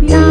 bonita.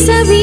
sabía.